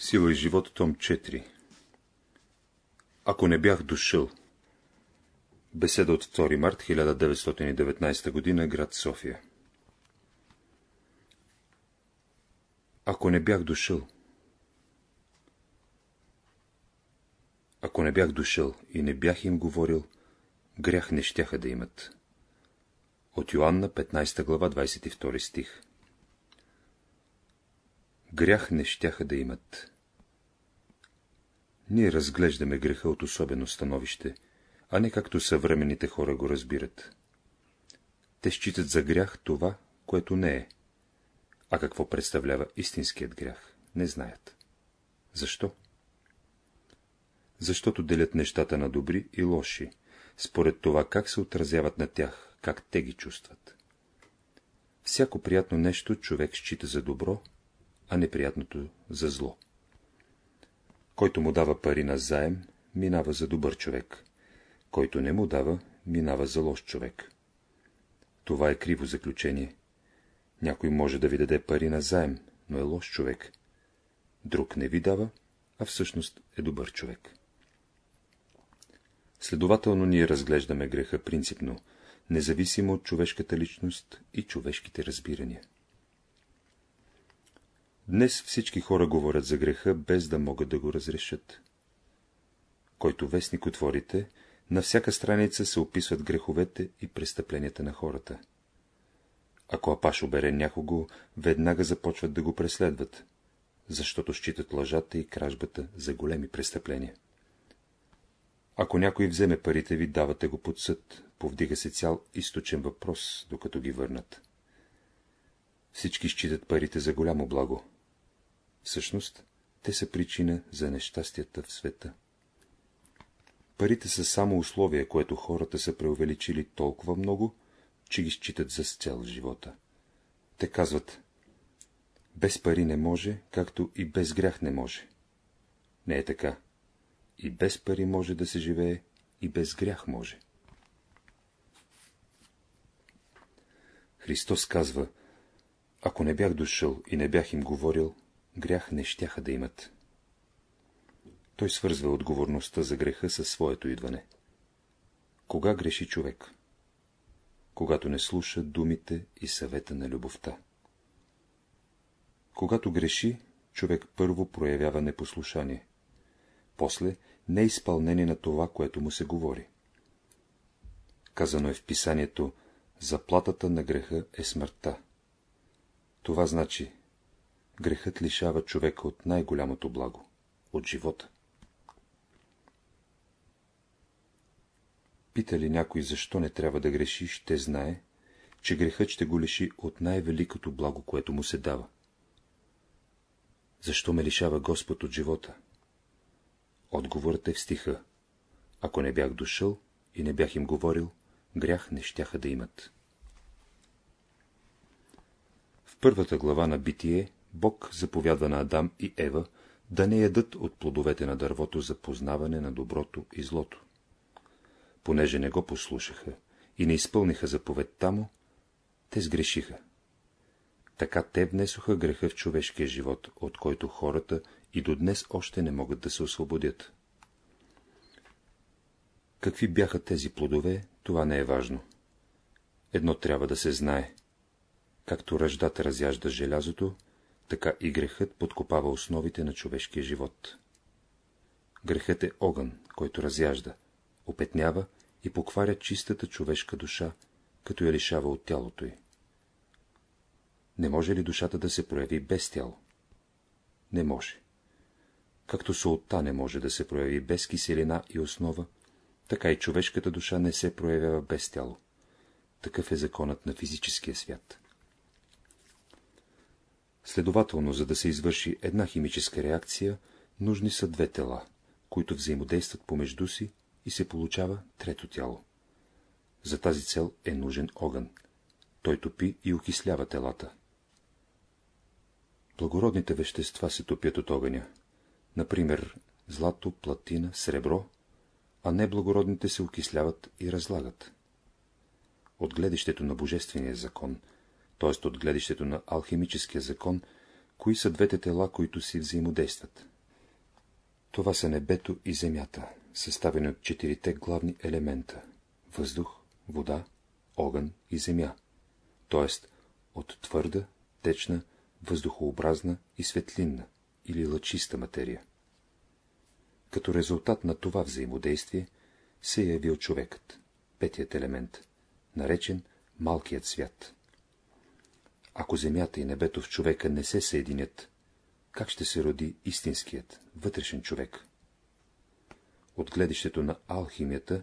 Сила и живот, том 4 Ако не бях дошъл Беседа от 2 март 1919 г. град София Ако не бях дошъл Ако не бях дошъл и не бях им говорил, грях не щяха да имат. От Йоанна, 15 глава, 22 стих Грях не щяха да имат. Ние разглеждаме греха от особено становище, а не както съвременните хора го разбират. Те считат за грях това, което не е. А какво представлява истинският грях, не знаят. Защо? Защото делят нещата на добри и лоши, според това как се отразяват на тях, как те ги чувстват. Всяко приятно нещо човек счита за добро, а неприятното за зло. Който му дава пари на заем, минава за добър човек. Който не му дава, минава за лош човек. Това е криво заключение. Някой може да ви даде пари на заем, но е лош човек. Друг не ви дава, а всъщност е добър човек. Следователно ние разглеждаме греха принципно, независимо от човешката личност и човешките разбирания. Днес всички хора говорят за греха, без да могат да го разрешат. Който вестник отворите, на всяка страница се описват греховете и престъпленията на хората. Ако Апаш обере някого, веднага започват да го преследват, защото считат лъжата и кражбата за големи престъпления. Ако някой вземе парите ви, давате го под съд, повдига се цял източен въпрос, докато ги върнат. Всички считат парите за голямо благо. Всъщност, те са причина за нещастията в света. Парите са само условие, което хората са преувеличили толкова много, че ги считат за цел живота. Те казват, без пари не може, както и без грях не може. Не е така. И без пари може да се живее, и без грях може. Христос казва, ако не бях дошъл и не бях им говорил, грях не щяха да имат. Той свързва отговорността за греха със своето идване. Кога греши човек? Когато не слуша думите и съвета на любовта. Когато греши, човек първо проявява непослушание, после неизпълнение на това, което му се говори. Казано е в писанието, заплатата на греха е смъртта. Това значи, грехът лишава човека от най-голямото благо — от живота. Пита ли някой, защо не трябва да греши, ще знае, че грехът ще го лиши от най-великото благо, което му се дава. Защо ме лишава Господ от живота? Отговорът е в стиха. Ако не бях дошъл и не бях им говорил, грях не щяха да имат. В първата глава на Битие Бог заповядва на Адам и Ева да не ядат от плодовете на дървото за познаване на доброто и злото. Понеже не го послушаха и не изпълниха заповедта му, те сгрешиха. Така те внесоха греха в човешкия живот, от който хората и до днес още не могат да се освободят. Какви бяха тези плодове, това не е важно. Едно трябва да се знае. Както ръждата разяжда желязото, така и грехът подкопава основите на човешкия живот. Грехът е огън, който разяжда, опетнява и покваря чистата човешка душа, като я лишава от тялото й. Не може ли душата да се прояви без тяло? Не може. Както солта не може да се прояви без киселина и основа, така и човешката душа не се проявява без тяло. Такъв е законът на физическия свят. Следователно, за да се извърши една химическа реакция, нужни са две тела, които взаимодействат помежду си и се получава трето тяло. За тази цел е нужен огън. Той топи и окислява телата. Благородните вещества се топят от огъня, например злато, платина, сребро, а неблагородните се окисляват и разлагат. От гледището на Божествения закон т.е. от гледището на алхимическия закон, кои са двете тела, които си взаимодействат. Това са небето и земята, съставени от четирите главни елемента – въздух, вода, огън и земя, т.е. от твърда, течна, въздухообразна и светлинна или лъчиста материя. Като резултат на това взаимодействие се е явил човекът, петият елемент, наречен малкият свят. Ако земята и небето в човека не се съединят, как ще се роди истинският, вътрешен човек? От гледището на алхимията,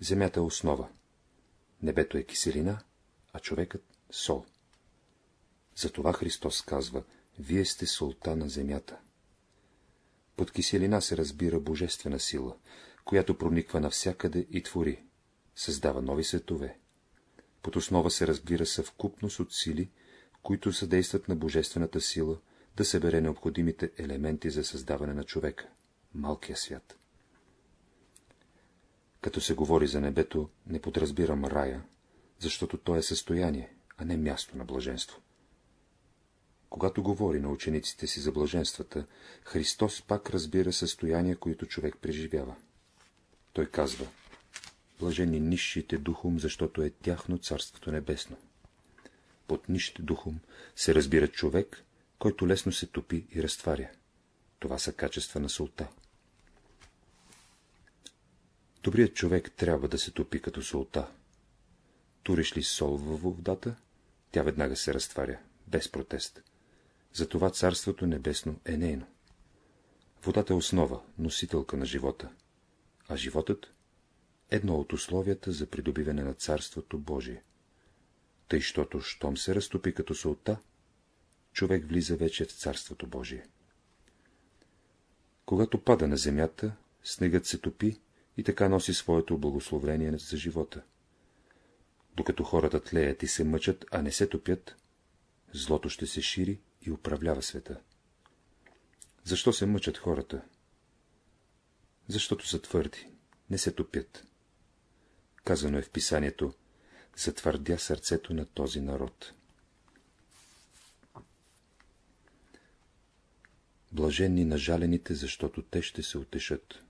земята е основа, небето е киселина, а човекът — сол. Затова Христос казва, вие сте солта на земята. Под киселина се разбира божествена сила, която прониква навсякъде и твори, създава нови светове. Под основа се разбира съвкупност от сили, които съдействат на божествената сила да събере необходимите елементи за създаване на човека, малкия свят. Като се говори за небето, не подразбирам рая, защото то е състояние, а не място на блаженство. Когато говори на учениците си за блаженствата, Христос пак разбира състояния, които човек преживява. Той казва, блажени нищите духом, защото е тяхно Царството Небесно. Под нищ духом се разбира човек, който лесно се топи и разтваря. Това са качества на солта. Добрият човек трябва да се топи като солта. Туриш ли сол във водата, тя веднага се разтваря, без протест. Затова Царството Небесно е нейно. Водата е основа, носителка на живота, а животът — едно от условията за придобиване на Царството Божие. Тъй, щото, щом се разтопи като солта, човек влиза вече в Царството Божие. Когато пада на земята, снегът се топи и така носи своето благословение за живота. Докато хората тлеят и се мъчат, а не се топят, злото ще се шири и управлява света. Защо се мъчат хората? Защото са твърди, не се топят. Казано е в писанието, затвърдя сърцето на този народ. Блаженни нажалените, защото те ще се утешат.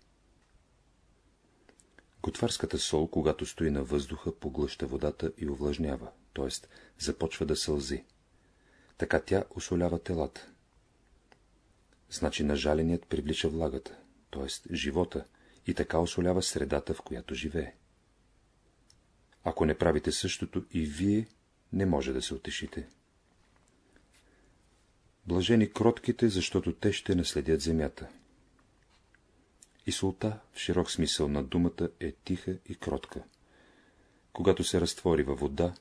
Готварската сол, когато стои на въздуха, поглъща водата и увлажнява, т.е. започва да сълзи. Така тя осолява телата. Значи нажаленият привлича влагата, т.е. живота, и така осолява средата, в която живее. Ако не правите същото, и вие не може да се утешите. Блажени кротките, защото те ще наследят земята. И солта, в широк смисъл на думата, е тиха и кротка. Когато се разтвори във вода,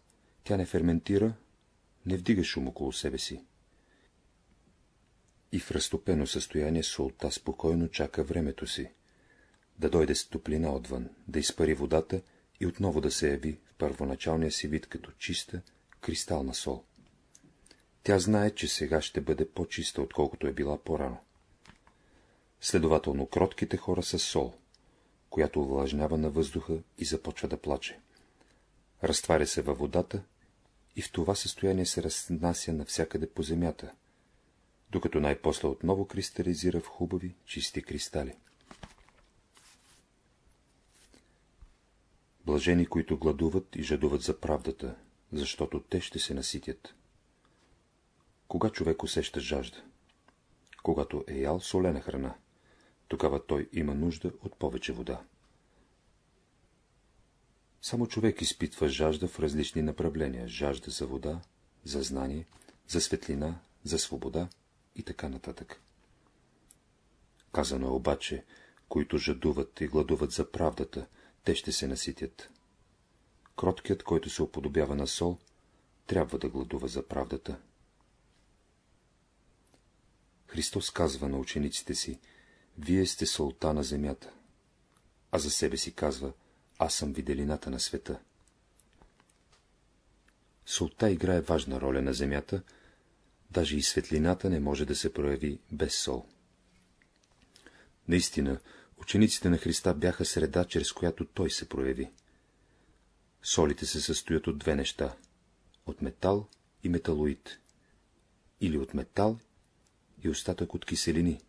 тя не ферментира, не вдига шум около себе си. И в разтопено състояние солта спокойно чака времето си, да дойде с топлина отвън, да изпари водата и отново да се яви в първоначалния си вид като чиста, кристална сол. Тя знае, че сега ще бъде по-чиста, отколкото е била по-рано. Следователно, кротките хора са сол, която увлажнява на въздуха и започва да плаче. Разтваря се във водата и в това състояние се разнася навсякъде по земята, докато най-после отново кристализира в хубави, чисти кристали. Блажени, които гладуват и жадуват за правдата, защото те ще се наситят. Кога човек усеща жажда? Когато е ял солена храна, тогава той има нужда от повече вода. Само човек изпитва жажда в различни направления, жажда за вода, за знание, за светлина, за свобода и така нататък. Казано е обаче, които жадуват и гладуват за правдата, те ще се наситят. Кроткият, който се уподобява на сол, трябва да гладува за правдата. Христос казва на учениците си, вие сте солта на земята, а за себе си казва, аз съм виделината на света. Солта играе важна роля на земята, даже и светлината не може да се прояви без сол. Наистина, учениците на Христа бяха среда, чрез която Той се прояви. Солите се състоят от две неща — от метал и металоид, или от метал и остатък от киселини.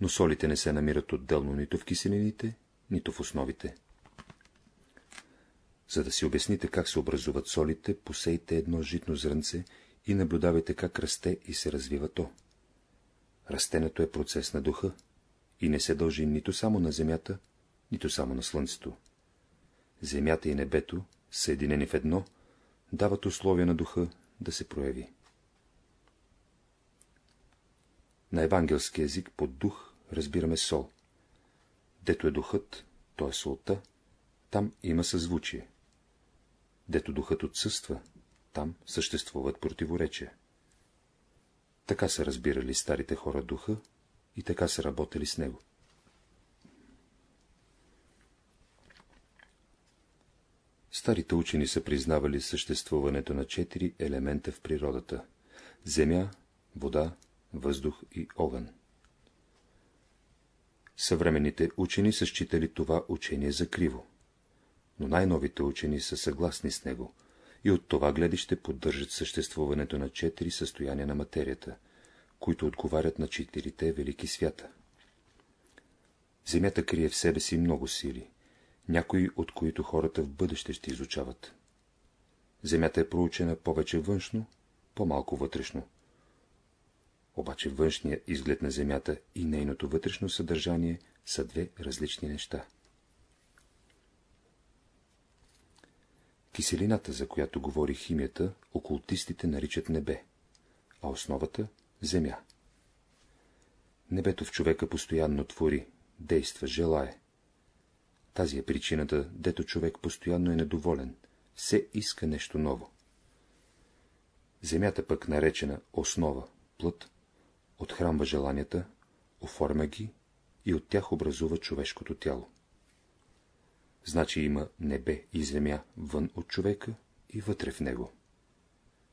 Но солите не се намират отделно нито в киселините, нито в основите. За да си обясните как се образуват солите, посейте едно житно зрънце и наблюдавайте как расте и се развива то. Растенето е процес на духа и не се дължи нито само на земята, нито само на слънцето. Земята и небето, съединени в едно, дават условия на духа да се прояви. На евангелски език под дух разбираме сол. Дето е духът, то е солта, там има съзвучие. Дето духът отсъства, там съществуват противоречия. Така са разбирали старите хора духа и така са работили с него. Старите учени са признавали съществуването на четири елемента в природата – земя, вода, въздух и огън. Съвременните учени са считали това учение за криво, но най-новите учени са съгласни с него и от това гледище поддържат съществуването на четири състояния на материята, които отговарят на четирите велики свята. Земята крие в себе си много сили, някои от които хората в бъдеще ще изучават. Земята е проучена повече външно, по-малко вътрешно. Обаче външният изглед на Земята и нейното вътрешно съдържание са две различни неща. Киселината, за която говори химията, окултистите наричат небе, а основата – земя. Небето в човека постоянно твори, действа, желае. Тази е причината, дето човек постоянно е недоволен, все иска нещо ново. Земята пък наречена основа, плът, отхранва желанията, оформя ги и от тях образува човешкото тяло. Значи има небе и земя вън от човека и вътре в него.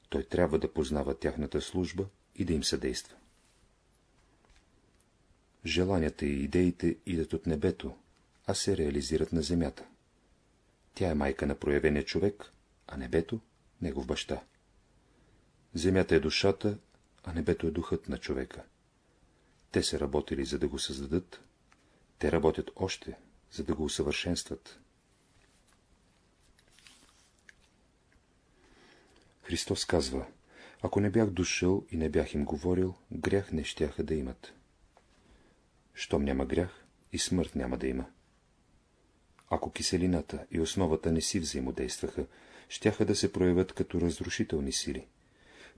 Той трябва да познава тяхната служба и да им съдейства. Желанията и идеите идат от небето, а се реализират на земята. Тя е майка на проявения човек, а небето — негов баща. Земята е душата, а небето е духът на човека. Те са работили, за да го създадат, те работят още, за да го усъвършенстват. Христос казва, ако не бях дошъл и не бях им говорил, грях не щяха да имат. Щом няма грях, и смърт няма да има. Ако киселината и основата не си взаимодействаха, щяха да се проявят като разрушителни сили.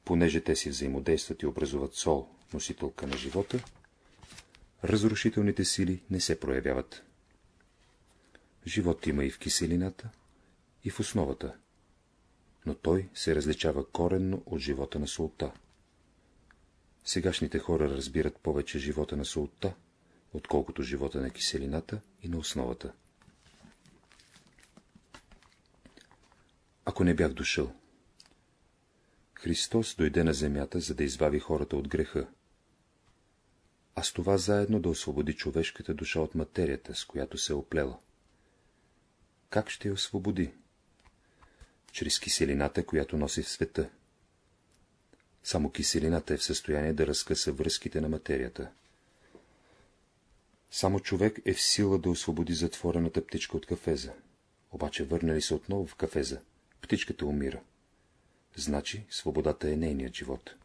Понеже те си взаимодействат и образуват сол, носителка на живота, разрушителните сили не се проявяват. Живот има и в киселината, и в основата, но той се различава коренно от живота на солта. Сегашните хора разбират повече живота на солта, отколкото живота на киселината и на основата. Ако не бях дошъл, Христос дойде на земята, за да избави хората от греха, а с това заедно да освободи човешката душа от материята, с която се е оплела. Как ще я освободи? Чрез киселината, която носи в света. Само киселината е в състояние да разкъса връзките на материята. Само човек е в сила да освободи затворената птичка от кафеза. Обаче върнали се отново в кафеза, птичката умира. Значи свободата е нейният живот.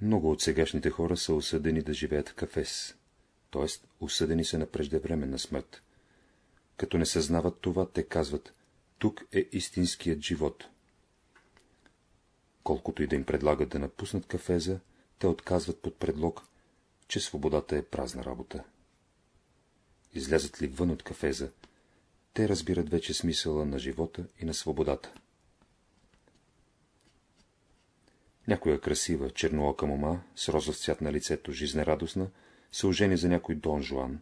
Много от сегашните хора са осъдени да живеят в кафес, т.е. осъдени са на преждевременна смърт. Като не съзнават това, те казват, тук е истинският живот. Колкото и да им предлагат да напуснат кафеза, те отказват под предлог, че свободата е празна работа. Излязат ли вън от кафеза, те разбират вече смисъла на живота и на свободата. Някоя красива, черноока мома, с розов цвят на лицето, жизнерадостна, се ожени за някой Дон Жуан,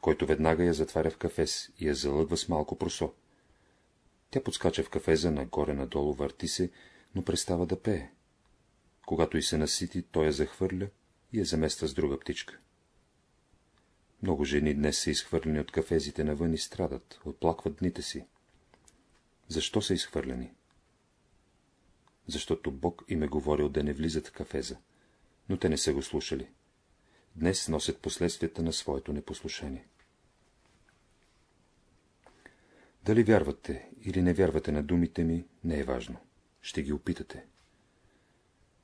който веднага я затваря в кафес и я залъгва с малко просо. Тя подскача в кафеза, нагоре-надолу върти се, но престава да пее. Когато и се насити, той я захвърля и я замества с друга птичка. Много жени днес са изхвърлени от кафезите навън и страдат, отплакват дните си. Защо са изхвърлени? Защото Бог им е говорил да не влизат в кафеза, но те не са го слушали. Днес носят последствията на своето непослушание. Дали вярвате или не вярвате на думите ми, не е важно. Ще ги опитате.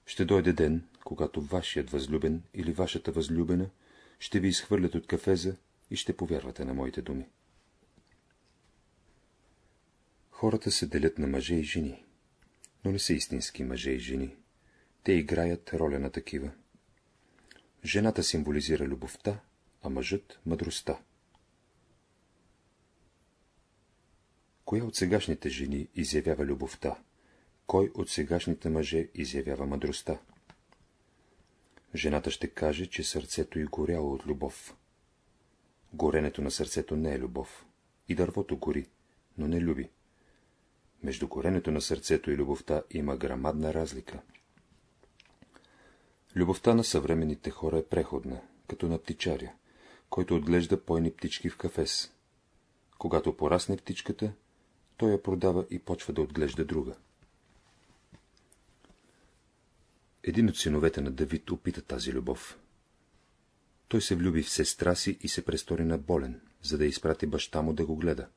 Ще дойде ден, когато вашият възлюбен или вашата възлюбена ще ви изхвърлят от кафеза и ще повярвате на моите думи. Хората се делят на мъже и жени, но не са истински мъже и жени. Те играят роля на такива. Жената символизира любовта, а мъжът – мъдростта. Коя от сегашните жени изявява любовта? Кой от сегашните мъже изявява мъдростта? Жената ще каже, че сърцето й горяло от любов. Горенето на сърцето не е любов. И дървото гори, но не люби. Между горенето на сърцето и любовта има грамадна разлика. Любовта на съвременните хора е преходна, като на птичаря, който отглежда пойни птички в кафес. Когато порасне птичката, той я продава и почва да отглежда друга. Един от синовете на Давид опита тази любов. Той се влюби в сестра си и се престори на болен, за да изпрати баща му да го гледа.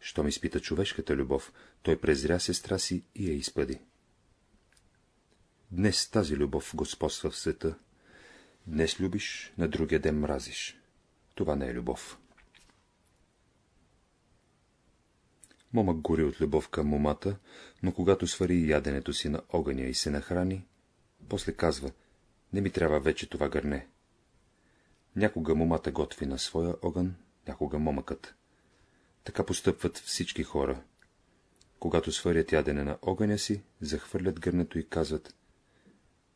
Щом изпита човешката любов, той презря сестра си и я изпъди. Днес тази любов господства в света. Днес любиш, на другия ден мразиш. Това не е любов. Момък гори от любов към момата, но когато свари яденето си на огъня и се нахрани, после казва, не ми трябва вече това гърне. Някога момата готви на своя огън, някога момъкът. Така постъпват всички хора. Когато сварят ядене на огъня си, захвърлят гърнето и казват,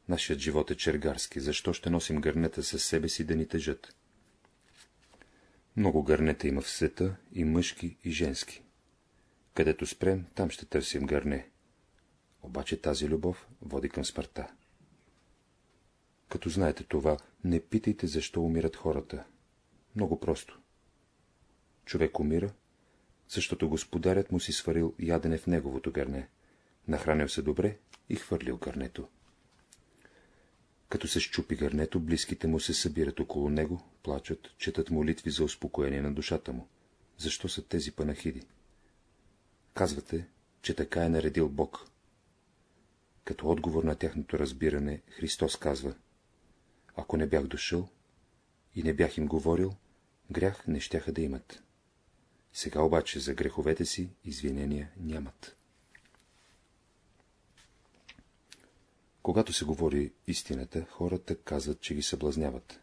Нашият живот е чергарски, защо ще носим гърнета със себе си да ни тежат? Много гърнета има в света, и мъжки, и женски. Където спрем, там ще търсим гърне. Обаче тази любов води към смъртта. Като знаете това, не питайте, защо умират хората. Много просто. Човек умира, защото господарят му си сварил ядене в неговото гърне, нахранил се добре и хвърлил гърнето. Като се щупи гърнето, близките му се събират около него, плачат, четат молитви за успокоение на душата му. Защо са тези панахиди? Казвате, че така е наредил Бог. Като отговор на тяхното разбиране, Христос казва, ако не бях дошъл и не бях им говорил, грях не щяха да имат. Сега обаче за греховете си извинения нямат. Когато се говори истината, хората казват, че ги съблазняват.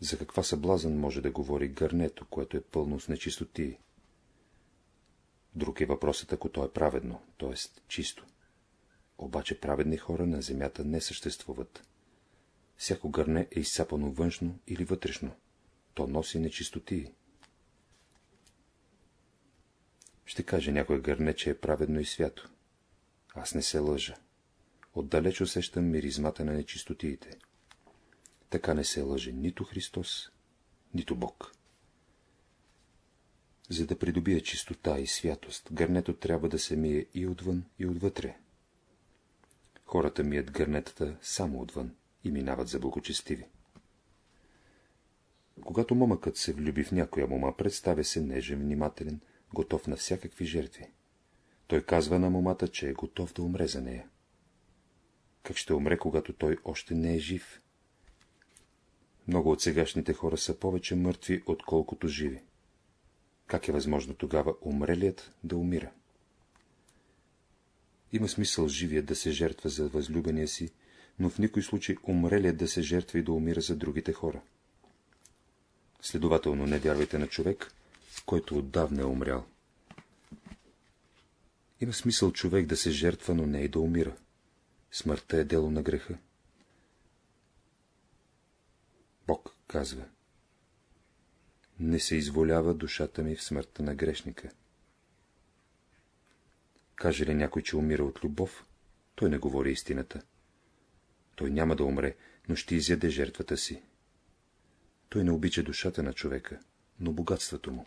За каква съблазън може да говори гърнето, което е пълно с нечистоти? Друг е въпросът, ако то е праведно, т.е. чисто. Обаче праведни хора на земята не съществуват. Всяко гърне е изцапано външно или вътрешно. То носи нечистоти. Ще каже някой гърне, че е праведно и свято. Аз не се лъжа. Отдалеч усещам миризмата на нечистотиите. Така не се лъже нито Христос, нито Бог. За да придобие чистота и святост, гърнето трябва да се мие и отвън, и отвътре. Хората мият гърнетата само отвън и минават за благочестиви. Когато момъкът се влюби в някоя мома, представя се нежен, внимателен, готов на всякакви жертви. Той казва на момата, че е готов да умре за нея. Как ще умре, когато той още не е жив? Много от сегашните хора са повече мъртви, отколкото живи. Как е възможно тогава умрелият да умира? Има смисъл живият да се жертва за възлюбения си, но в никой случай умрелият да се жертва и да умира за другите хора. Следователно не вярвайте на човек, който отдавна е умрял. Има смисъл човек да се жертва, но не и да умира. Смъртта е дело на греха. Бог казва Не се изволява душата ми в смъртта на грешника. Каже ли някой, че умира от любов, той не говори истината. Той няма да умре, но ще изяде жертвата си. Той не обича душата на човека, но богатството му.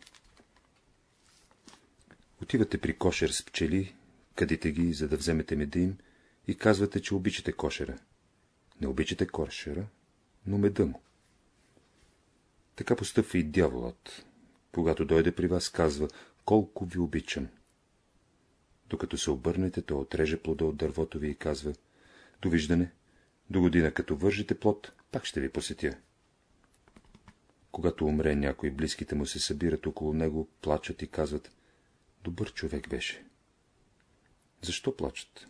Отивате при кошер с пчели, къдите ги, за да вземете меда им, и казвате, че обичате кошера. Не обичате кошера, но меда му. Така постъпва и дяволът. Когато дойде при вас, казва, колко ви обичам. Докато се обърнете, той отреже плода от дървото ви и казва, довиждане, до година, като вържите плод, пак ще ви посетя. Когато умре някой, близките му се събират около него, плачат и казват, добър човек беше. Защо плачат?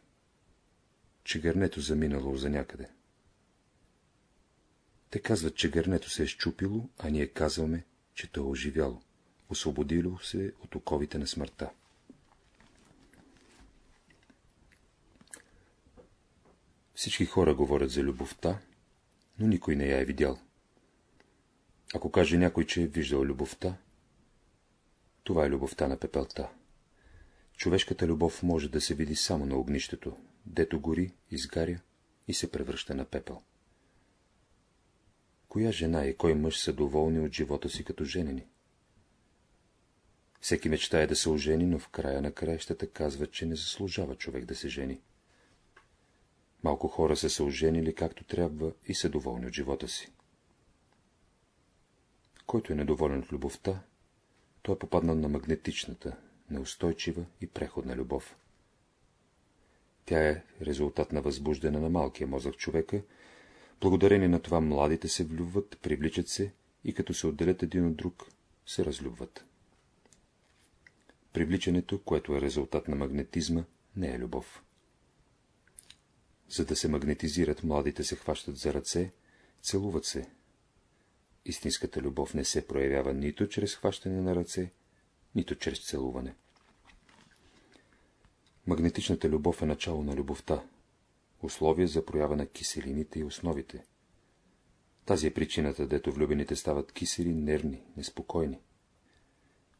Че гърнето заминало за някъде. Те казват, че гърнето се е щупило, а ние казваме, че то е оживяло, освободило се от оковите на смъртта. Всички хора говорят за любовта, но никой не я е видял. Ако каже някой, че е виждал любовта, това е любовта на пепелта. Човешката любов може да се види само на огнището, дето гори, изгаря и се превръща на пепел. Коя жена и кой мъж са доволни от живота си като женени? Всеки мечтае да се ожени, но в края на краищата казва, че не заслужава човек да се жени. Малко хора са се оженили както трябва и са доволни от живота си. Който е недоволен от любовта, той е попаднал на магнетичната, неустойчива и преходна любов. Тя е резултат на възбуждане на малкия мозък човека, благодарение на това младите се влюбват, привличат се и като се отделят един от друг, се разлюбват. Привличането, което е резултат на магнетизма, не е любов. За да се магнетизират, младите се хващат за ръце, целуват се. Истинската любов не се проявява нито чрез хващане на ръце, нито чрез целуване. Магнетичната любов е начало на любовта, условие за проява на киселините и основите. Тази е причината, дето влюбените стават кисели, нервни, неспокойни.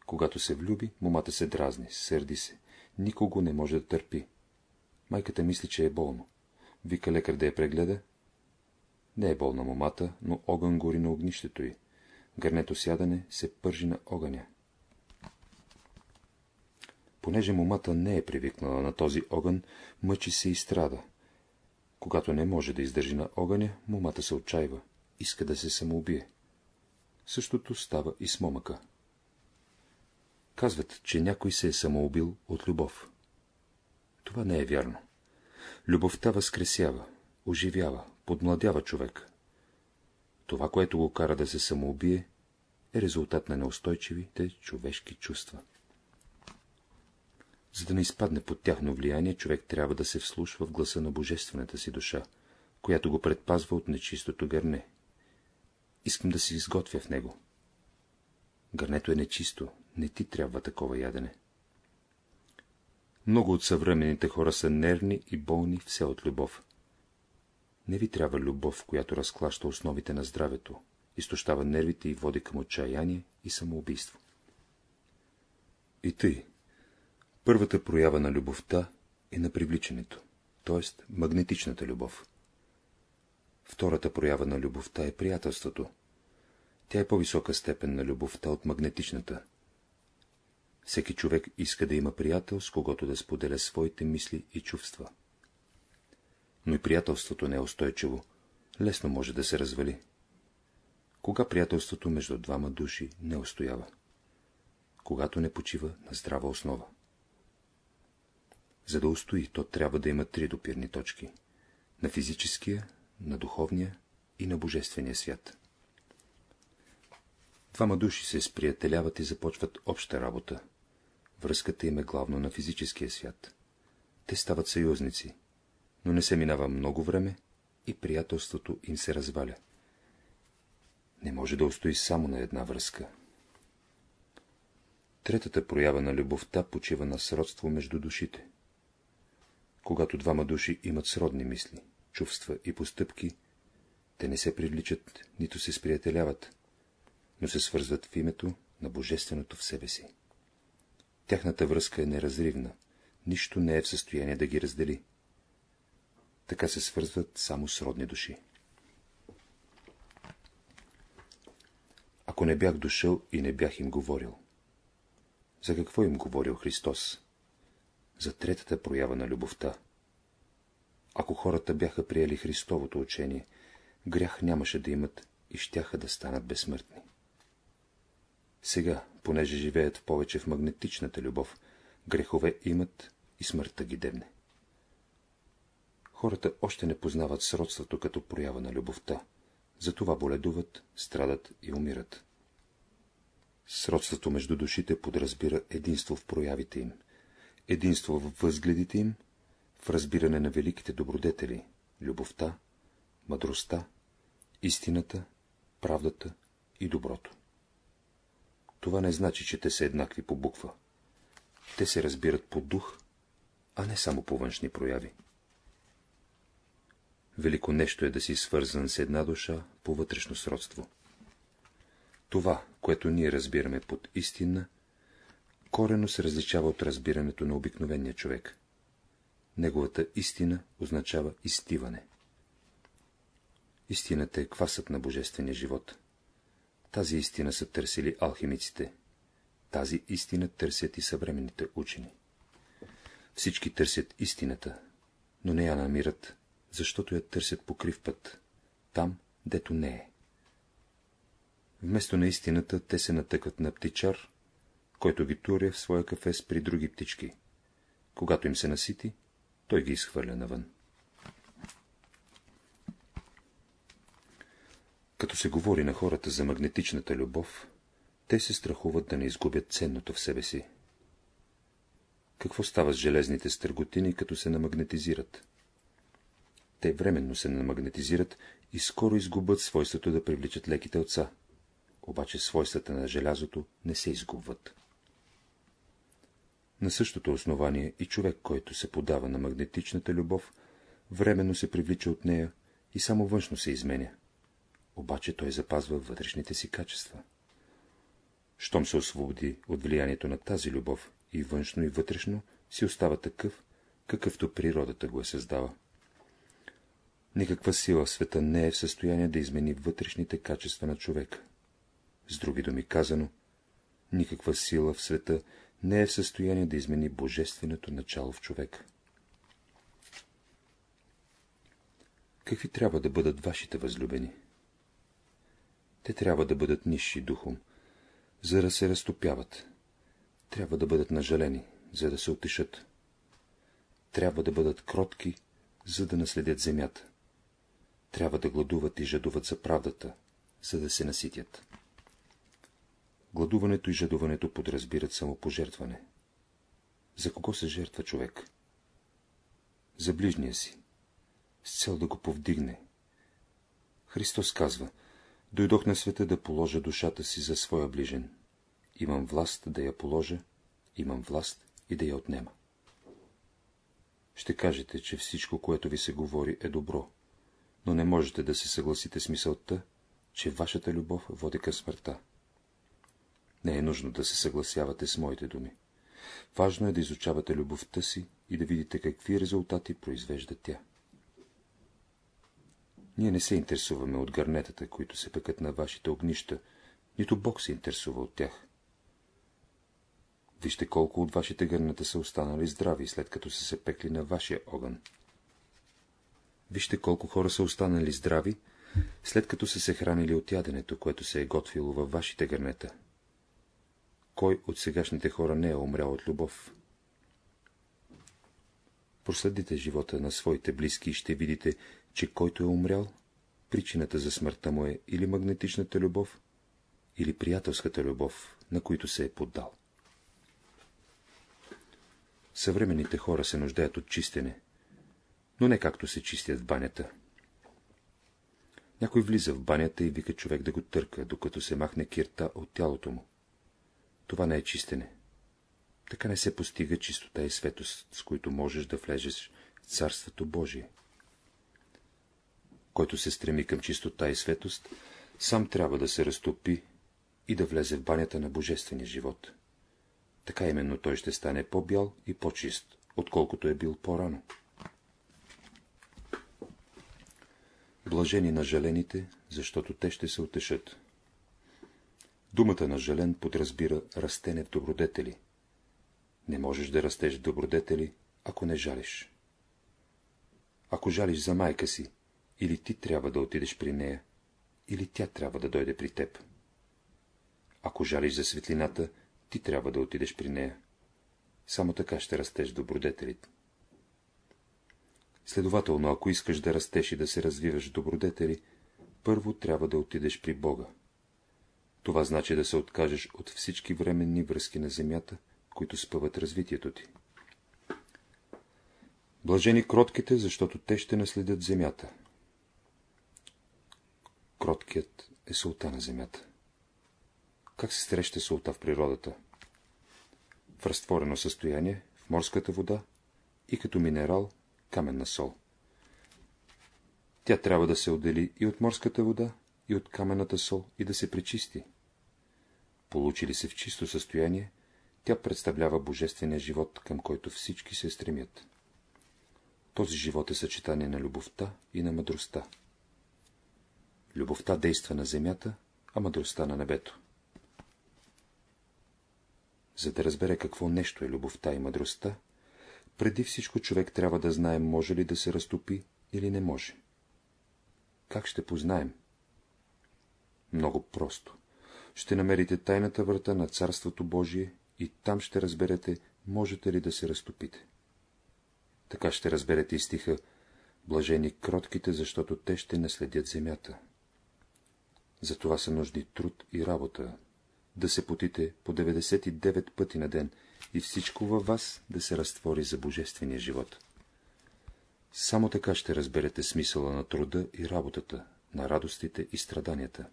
Когато се влюби, момата се дразни, сърди се, никого не може да търпи. Майката мисли, че е болно. Вика лекар да я прегледа. Не е болна момата, но огън гори на огнището й. Гърнето сядане се пържи на огъня. Понеже момата не е привикнала на този огън, мъчи се и страда. Когато не може да издържи на огъня, момата се отчаива, иска да се самоубие. Същото става и с момъка. Казват, че някой се е самоубил от любов. Това не е вярно. Любовта възкресява, оживява, подмладява човек. Това, което го кара да се самоубие, е резултат на неустойчивите човешки чувства. За да не изпадне под тяхно влияние, човек трябва да се вслушва в гласа на божествената си душа, която го предпазва от нечистото гърне. Искам да се изготвя в него. Гърнето е нечисто, не ти трябва такова ядене. Много от съвременните хора са нервни и болни все от любов. Не ви трябва любов, която разклаща основите на здравето, изтощава нервите и води към отчаяние и самоубийство. И тъй, Първата проява на любовта е на привличането, т.е. магнетичната любов. Втората проява на любовта е приятелството. Тя е по-висока степен на любовта от магнетичната. Всеки човек иска да има приятел, с когото да споделя своите мисли и чувства. Но и приятелството не е устойчиво, лесно може да се развали. Кога приятелството между двама души не устоява? Когато не почива на здрава основа. За да устои, то трябва да има три допирни точки – на физическия, на духовния и на божествения свят. Двама души се сприятеляват и започват обща работа. Връзката им е главно на физическия свят. Те стават съюзници, но не се минава много време и приятелството им се разваля. Не може да устои само на една връзка. Третата проява на любовта почива на сродство между душите. Когато двама души имат сродни мисли, чувства и постъпки, те не се привличат, нито се сприятеляват, но се свързват в името на Божественото в себе си. Тяхната връзка е неразривна, нищо не е в състояние да ги раздели. Така се свързват само сродни души. Ако не бях дошъл и не бях им говорил, за какво им говорил Христос? За третата проява на любовта. Ако хората бяха приели Христовото учение, грях нямаше да имат и щяха да станат безсмъртни. Сега, понеже живеят повече в магнетичната любов, грехове имат и смъртта ги дебне. Хората още не познават сродството като проява на любовта, затова боледуват, страдат и умират. Сродството между душите подразбира единство в проявите им, единство в възгледите им, в разбиране на великите добродетели, любовта, мъдростта, истината, правдата и доброто. Това не значи, че те са еднакви по буква. Те се разбират по дух, а не само по външни прояви. Велико нещо е да си свързан с една душа по вътрешно сродство. Това, което ние разбираме под истина, корено се различава от разбирането на обикновения човек. Неговата истина означава изтиване. Истината е квасът на божествения живот. Тази истина са търсили алхимиците. Тази истина търсят и съвременните учени. Всички търсят истината, но не я намират, защото я търсят по крив път, там, дето не е. Вместо на истината, те се натъкват на птичар, който ги туря в своя кафес при други птички. Когато им се насити, той ги изхвърля навън. Като се говори на хората за магнетичната любов, те се страхуват да не изгубят ценното в себе си. Какво става с железните стърготини, като се намагнетизират? Те временно се намагнетизират и скоро изгубят свойството да привличат леките отца, обаче свойствата на желязото не се изгубват. На същото основание и човек, който се подава на магнетичната любов, временно се привлича от нея и само външно се изменя. Обаче той запазва вътрешните си качества. Щом се освободи от влиянието на тази любов и външно и вътрешно, си остава такъв, какъвто природата го е създава. Никаква сила в света не е в състояние да измени вътрешните качества на човека. С други думи казано, никаква сила в света не е в състояние да измени божественото начало в човека. Какви трябва да бъдат вашите възлюбени? Те трябва да бъдат нисши духом, за да се разтопяват. Трябва да бъдат нажалени, за да се отишат. Трябва да бъдат кротки, за да наследят земята. Трябва да гладуват и жадуват за правдата, за да се наситят. Гладуването и жадуването подразбират самопожертване. За кого се жертва човек? За ближния си, с цел да го повдигне. Христос казва, дойдох на света да положа душата си за своя ближен. Имам власт да я положа, имам власт и да я отнема. Ще кажете, че всичко, което ви се говори, е добро, но не можете да се съгласите с мисълта, че вашата любов води към смъртта. Не е нужно да се съгласявате с моите думи. Важно е да изучавате любовта си и да видите какви резултати произвежда тя. Ние не се интересуваме от гарнетата, които се пекат на вашите огнища, нито Бог се интересува от тях. Вижте колко от вашите гърнета са останали здрави, след като са се пекли на вашия огън. Вижте колко хора са останали здрави, след като са се хранили от яденето, което се е готвило във вашите гърнета. Кой от сегашните хора не е умрял от любов? Проследите живота на своите близки и ще видите, че който е умрял, причината за смъртта му е или магнетичната любов, или приятелската любов, на които се е поддал. Съвременните хора се нуждаят от чистене, но не както се чистят в банята. Някой влиза в банята и вика човек да го търка, докато се махне кирта от тялото му. Това не е чистене. Така не се постига чистота и светост, с които можеш да влезеш в Царството Божие. Който се стреми към чистота и светост, сам трябва да се разтопи и да влезе в банята на Божествения живот. Така именно той ще стане по-бял и по-чист, отколкото е бил по-рано. Блажени на жалените, защото те ще се утешат. Думата на жален подразбира растене в добродетели. Не можеш да растеш в добродетели, ако не жалиш. Ако жалиш за майка си, или ти трябва да отидеш при нея, или тя трябва да дойде при теб. Ако жалиш за светлината, ти трябва да отидеш при нея. Само така ще растеш добродетелите. Следователно, ако искаш да растеш и да се развиваш добродетели, първо трябва да отидеш при Бога. Това значи да се откажеш от всички временни връзки на земята, които спъват развитието ти. Блажени кротките, защото те ще наследят земята. Кроткият е султа на земята. Как се среща султа в природата? В разтворено състояние, в морската вода и като минерал, каменна сол. Тя трябва да се отдели и от морската вода, и от каменната сол и да се пречисти. Получили се в чисто състояние, тя представлява божествения живот, към който всички се стремят. Този живот е съчетание на любовта и на мъдростта. Любовта действа на земята, а мъдростта на небето. За да разбере какво нещо е любовта и мъдростта, преди всичко човек трябва да знае, може ли да се разтопи или не може. Как ще познаем? Много просто. Ще намерите тайната врата на Царството Божие и там ще разберете, можете ли да се разтопите. Така ще разберете и стиха, блажени кротките, защото те ще наследят земята. За това са нужни труд и работа, да се потите по 99 пъти на ден и всичко във вас да се разтвори за божествения живот. Само така ще разберете смисъла на труда и работата, на радостите и страданията.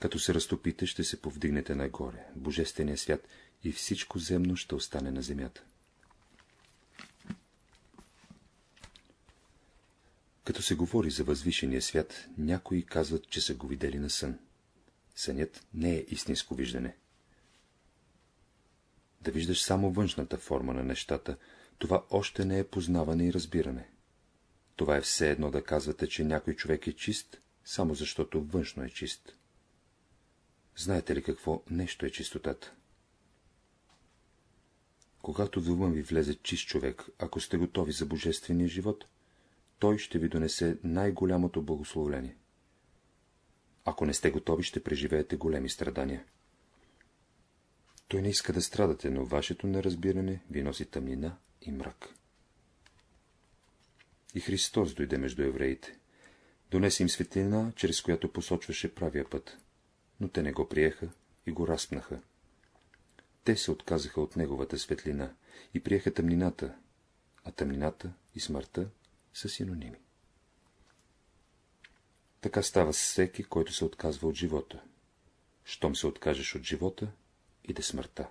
Като се разтопите, ще се повдигнете нагоре, божествения свят, и всичко земно ще остане на земята. Като се говори за възвишения свят, някои казват, че са го видели на сън. Сънят не е истинско виждане. Да виждаш само външната форма на нещата, това още не е познаване и разбиране. Това е все едно да казвате, че някой човек е чист, само защото външно е чист. Знаете ли какво нещо е чистотата? Когато дома ви влезе чист човек, ако сте готови за божествения живот, той ще ви донесе най-голямото благословление. Ако не сте готови, ще преживеете големи страдания. Той не иска да страдате, но вашето неразбиране ви носи тъмнина и мрак. И Христос дойде между евреите. Донесе им светлина, чрез която посочваше правия път, но те не го приеха и го разпнаха. Те се отказаха от неговата светлина и приеха тъмнината, а тъмнината и смъртта са синоними. Така става с всеки, който се отказва от живота. Щом се откажеш от живота, иде смъртта.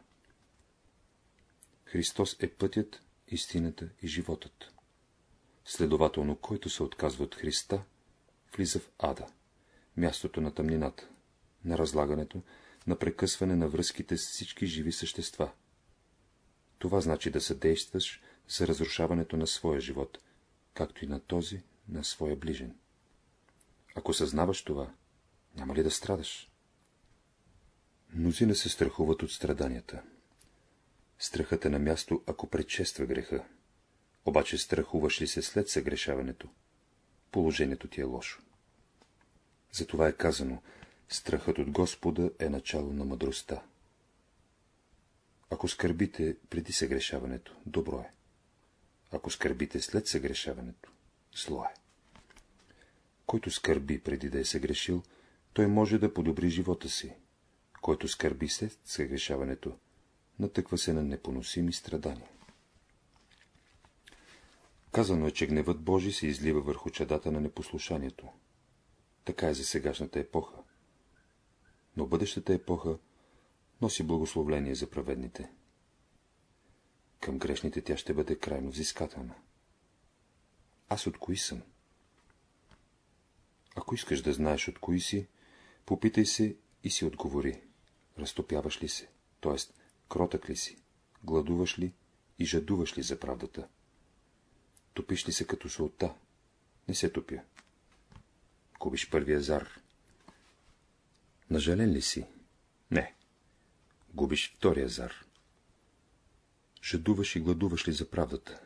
Христос е пътят, истината и животът. Следователно, който се отказва от Христа, влиза в ада, мястото на тъмнината, на разлагането, на прекъсване на връзките с всички живи същества. Това значи да съдействаш за разрушаването на своя живот, както и на този, на своя ближен. Ако съзнаваш това, няма ли да страдаш? Мнозина се страхуват от страданията. Страхът е на място, ако предшества греха. Обаче страхуваш ли се след съгрешаването, положението ти е лошо. Затова е казано, страхът от Господа е начало на мъдростта. Ако скърбите преди съгрешаването, добро е. Ако скърбите след съгрешаването, зло е. Който скърби преди да е съгрешил, той може да подобри живота си. Който скърби след съгрешаването, натъква се на непоносими страдания. Казано е, че гневът Божий се излива върху чадата на непослушанието. Така е за сегашната епоха. Но бъдещата епоха носи благословление за праведните. Към грешните тя ще бъде крайно взискателна. Аз от кои съм? Ако искаш да знаеш от кои си, попитай се и си отговори. Разтопяваш ли се, т.е. кротък ли си, гладуваш ли и жадуваш ли за правдата? Топиш ли се като солта? Не се топя. Губиш първия зар. Нажален ли си? Не. Губиш втория зар. Жадуваш и гладуваш ли за правдата?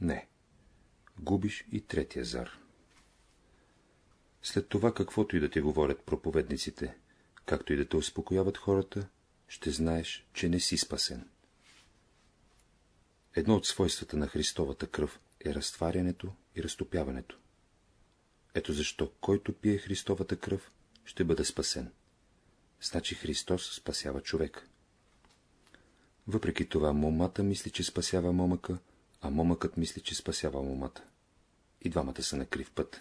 Не. губиш и третия зар. След това, каквото и да ти говорят проповедниците, както и да те успокояват хората, ще знаеш, че не си спасен. Едно от свойствата на Христовата кръв е разтварянето и разтопяването. Ето защо, който пие Христовата кръв, ще бъде спасен. Значи Христос спасява човек. Въпреки това, момата мисли, че спасява момъка, а момъкът мисли, че спасява момата. И двамата са на крив път.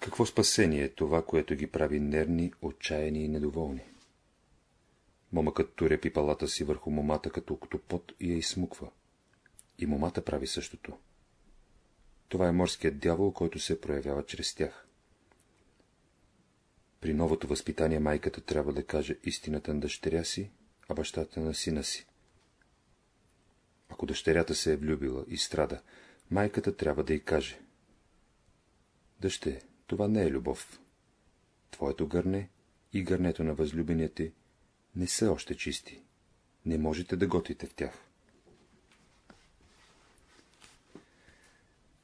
Какво спасение е това, което ги прави нервни, отчаяни и недоволни? Момъкът туря пипалата си върху момата като октопот и я изсмуква. И момата прави същото. Това е морският дявол, който се проявява чрез тях. При новото възпитание майката трябва да каже истината на дъщеря си, а бащата на сина си. Ако дъщерята се е влюбила и страда, майката трябва да й каже. Дъще, това не е любов. Твоето гърне и гърнето на възлюбения ти не са още чисти. Не можете да готите в тях.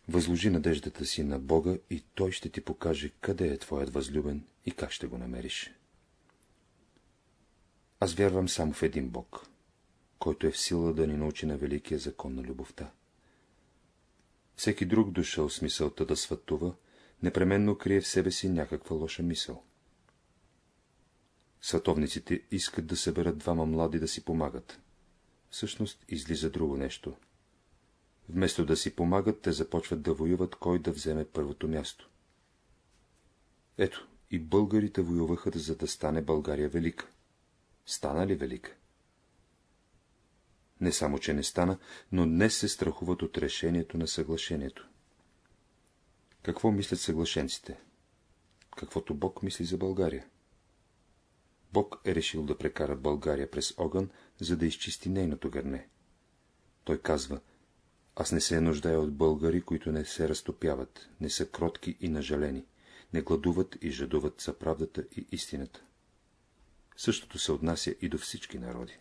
Възложи надеждата си на Бога и Той ще ти покаже къде е твоят възлюбен и как ще го намериш. Аз вярвам само в един Бог, който е в сила да ни научи на великия закон на любовта. Всеки друг дошъл с мисълта да свътува, непременно крие в себе си някаква лоша мисъл. Световниците искат да съберат двама млади да си помагат. Всъщност излиза друго нещо. Вместо да си помагат, те започват да воюват, кой да вземе първото място. Ето, и българите воюваха, за да стане България велика. Стана ли велика? Не само, че не стана, но днес се страхуват от решението на съглашението. Какво мислят съглашенците? Каквото Бог мисли за България. Бог е решил да прекара България през огън, за да изчисти нейното гърне. Той казва, аз не се нуждая от българи, които не се разтопяват, не са кротки и нажалени, не гладуват и жадуват за правдата и истината. Същото се отнася и до всички народи.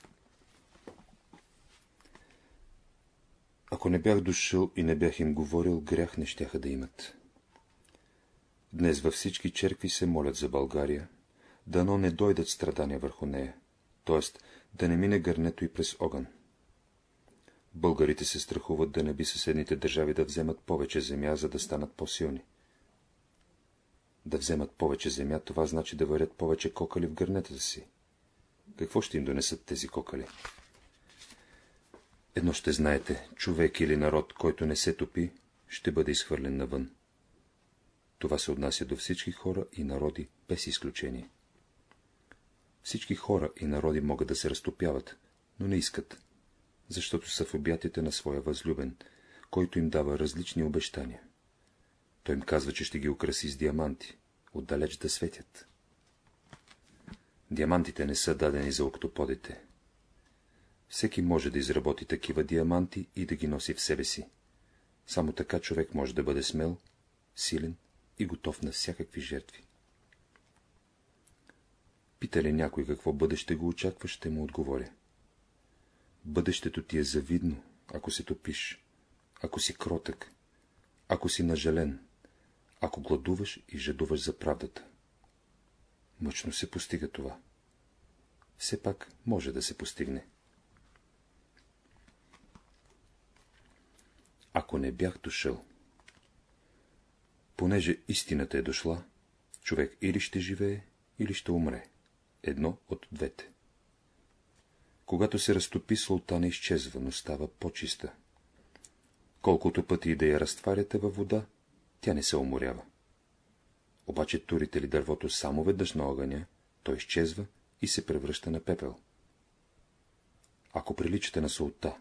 Ако не бях дошъл и не бях им говорил, грях не щяха да имат. Днес във всички черкви се молят за България, дано не дойдат страдания върху нея, т.е. да не мине гърнето и през огън. Българите се страхуват да не би съседните държави да вземат повече земя, за да станат по-силни. Да вземат повече земя, това значи да варят повече кокали в гърнетата си. Какво ще им донесат тези кокали? Едно ще знаете, човек или народ, който не се топи, ще бъде изхвърлен навън. Това се отнася до всички хора и народи, без изключение. Всички хора и народи могат да се разтопяват, но не искат, защото са в обятите на своя възлюбен, който им дава различни обещания. Той им казва, че ще ги украси с диаманти, отдалеч да светят. Диамантите не са дадени за октоподите. Всеки може да изработи такива диаманти и да ги носи в себе си. Само така човек може да бъде смел, силен и готов на всякакви жертви. Пита ли някой какво бъдеще го очаква, ще му отговоря. Бъдещето ти е завидно, ако се топиш, ако си кротък, ако си нажален, ако гладуваш и жадуваш за правдата. Мъчно се постига това. Все пак може да се постигне. Ако не бях дошъл, понеже истината е дошла, човек или ще живее, или ще умре. Едно от двете. Когато се разтопи, султана изчезва, но става по-чиста. Колкото пъти и да я разтваряте във вода, тя не се уморява. Обаче турите ли дървото само веднъж на огъня, той изчезва и се превръща на пепел. Ако приличате на солта,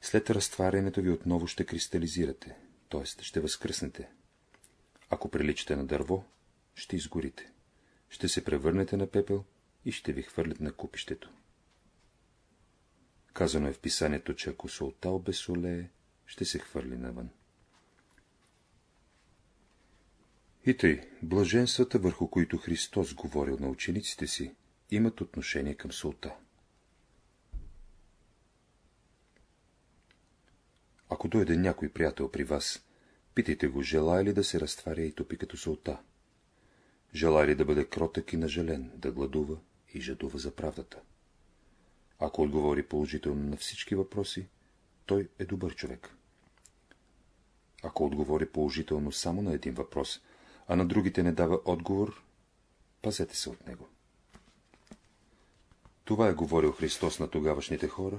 след разтварянето ви отново ще кристализирате, т.е. ще възкръснете. Ако приличате на дърво, ще изгорите. Ще се превърнете на пепел и ще ви хвърлят на купището. Казано е в писанието, че ако солта обесолее, ще се хвърли навън. И тъй, блаженствата, върху които Христос говорил на учениците си, имат отношение към солта. Ако дойде някой приятел при вас, питайте го, желая ли да се разтваря и топи като солта. Желая ли да бъде кротък и нажален, да гладува и жадува за правдата. Ако отговори положително на всички въпроси, той е добър човек. Ако отговори положително само на един въпрос, а на другите не дава отговор, пазете се от него. Това е говорил Христос на тогавашните хора,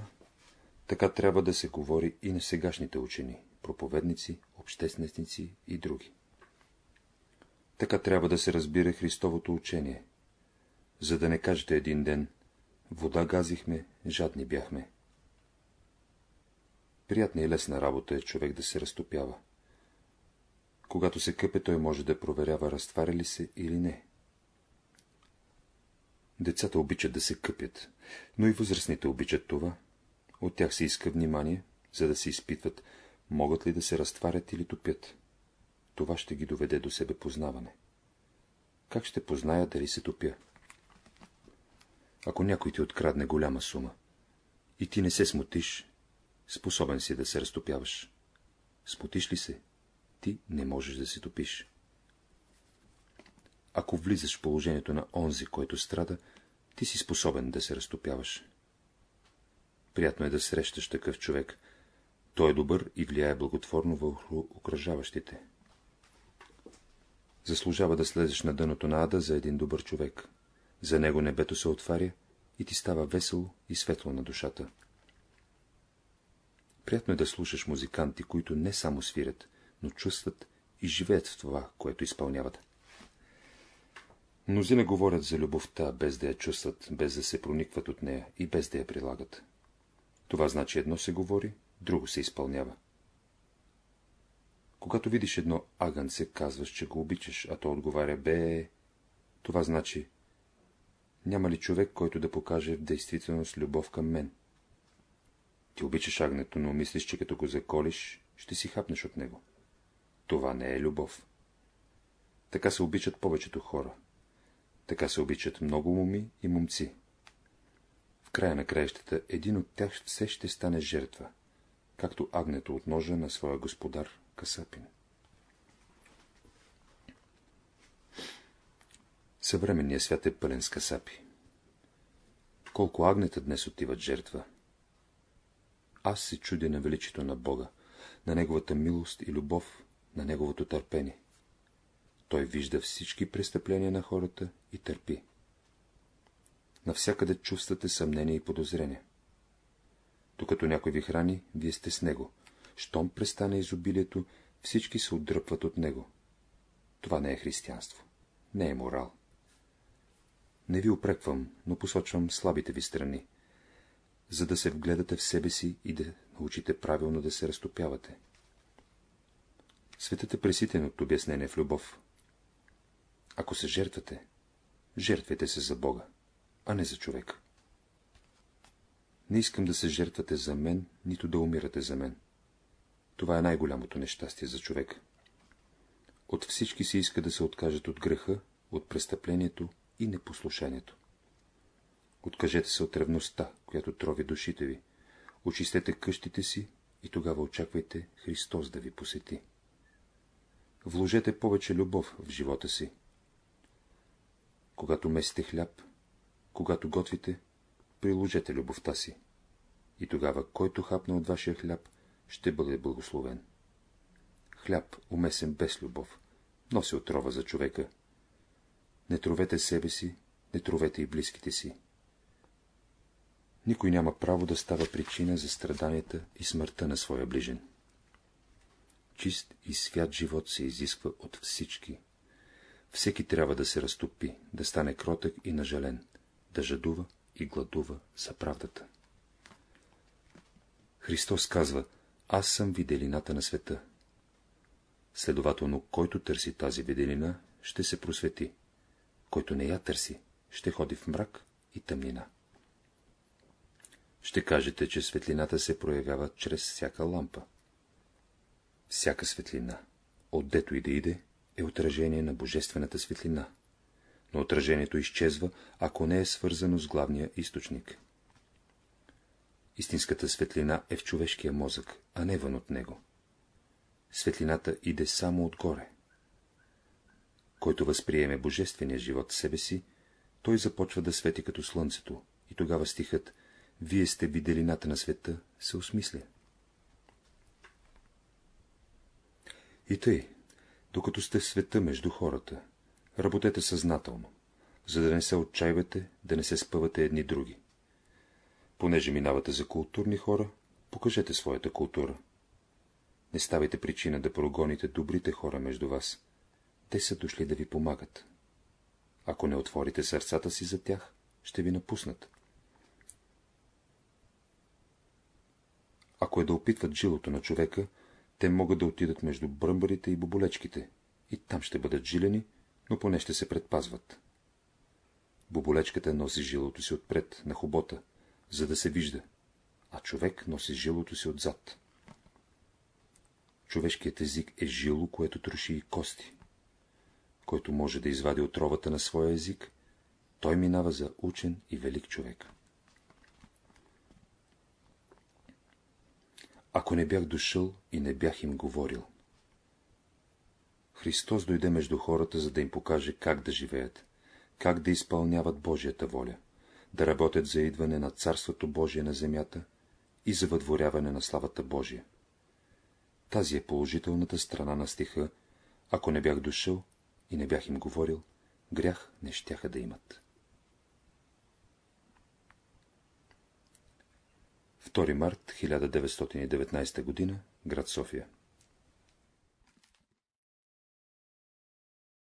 така трябва да се говори и на сегашните учени, проповедници, общественици и други. Така трябва да се разбира Христовото учение, за да не кажете един ден, вода газихме, жадни бяхме. Приятна и лесна работа е човек да се разтопява. Когато се къпе, той може да проверява, разтваря ли се или не. Децата обичат да се къпят, но и възрастните обичат това. От тях се иска внимание, за да се изпитват, могат ли да се разтварят или топят. Това ще ги доведе до себе познаване. Как ще позная дали се топя? Ако някой ти открадне голяма сума и ти не се смутиш, способен си да се разтопяваш. Смутиш ли се, ти не можеш да се топиш. Ако влизаш в положението на онзи, който страда, ти си способен да се разтопяваш. Приятно е да срещаш такъв човек. Той е добър и влияе благотворно върху окръжаващите. Заслужава да слезеш на дъното на ада за един добър човек. За него небето се отваря и ти става весело и светло на душата. Приятно е да слушаш музиканти, които не само свирят, но чувстват и живеят в това, което изпълняват. Мнозина говорят за любовта, без да я чувстват, без да се проникват от нея и без да я прилагат. Това значи едно се говори, друго се изпълнява. Когато видиш едно агънце, казваш, че го обичаш, а то отговаря, бе, това значи, няма ли човек, който да покаже в действителност любов към мен? Ти обичаш агнето, но мислиш, че като го заколиш, ще си хапнеш от него. Това не е любов. Така се обичат повечето хора. Така се обичат много моми и момци. В края на краищата един от тях все ще стане жертва, както агнето от ножа на своя господар Касапин. Съвременният свят е пълен с касапи. Колко агнета днес отиват жертва. Аз се чудя на величието на Бога, на Неговата милост и любов, на Неговото търпение. Той вижда всички престъпления на хората и търпи. Навсякъде чувствате съмнение и подозрение. Докато някой ви храни, вие сте с него. Щом престане изобилието, всички се отдръпват от него. Това не е християнство. Не е морал. Не ви опреквам, но посочвам слабите ви страни, за да се вгледате в себе си и да научите правилно да се разтопявате. Светът е преситен от обяснение в любов. Ако се жертвате, жертвайте се за Бога, а не за човек. Не искам да се жертвате за мен, нито да умирате за мен. Това е най-голямото нещастие за човек. От всички се иска да се откажат от греха, от престъплението и непослушанието. Откажете се от ревността, която трови душите ви. Очистете къщите си и тогава очаквайте Христос да ви посети. Вложете повече любов в живота си. Когато месите хляб, когато готвите, приложете любовта си. И тогава, който хапне от вашия хляб, ще бъде благословен. Хляб, умесен без любов, носи отрова за човека. Не тровете себе си, не тровете и близките си. Никой няма право да става причина за страданията и смъртта на своя ближен. Чист и свят живот се изисква от всички. Всеки трябва да се разтопи, да стане кротък и нажален, да жадува и гладува за правдата. Христос казва, аз съм виделината на света. Следователно, който търси тази виделина, ще се просвети. Който не я търси, ще ходи в мрак и тъмнина. Ще кажете, че светлината се проявява чрез всяка лампа. Всяка светлина, отдето и да иде, е отражение на божествената светлина, но отражението изчезва, ако не е свързано с главния източник. Истинската светлина е в човешкия мозък, а не вън от него. Светлината иде само отгоре. Който възприеме божествения живот в себе си, той започва да свети като слънцето, и тогава стихът «Вие сте виделината на света» се осмисля. И тъй, докато сте в света между хората, работете съзнателно, за да не се отчаивате, да не се спъвате едни други. Понеже минавате за културни хора, покажете своята култура. Не ставайте причина да прогоните добрите хора между вас. Те са дошли да ви помагат. Ако не отворите сърцата си за тях, ще ви напуснат. Ако е да опитват жилото на човека, те могат да отидат между бръмбарите и боболечките, и там ще бъдат жилени, но поне ще се предпазват. Боболечката носи жилото си отпред, на хобота, за да се вижда, а човек носи жилото си отзад. Човешкият език е жило, което троши и кости. Който може да извади отровата на своя език, той минава за учен и велик човек. Ако не бях дошъл и не бях им говорил. Христос дойде между хората, за да им покаже как да живеят, как да изпълняват Божията воля, да работят за идване на Царството Божие на земята и за въдворяване на славата Божия. Тази е положителната страна на стиха, ако не бях дошъл и не бях им говорил, грях не щяха да имат. 2 март 1919 г. град София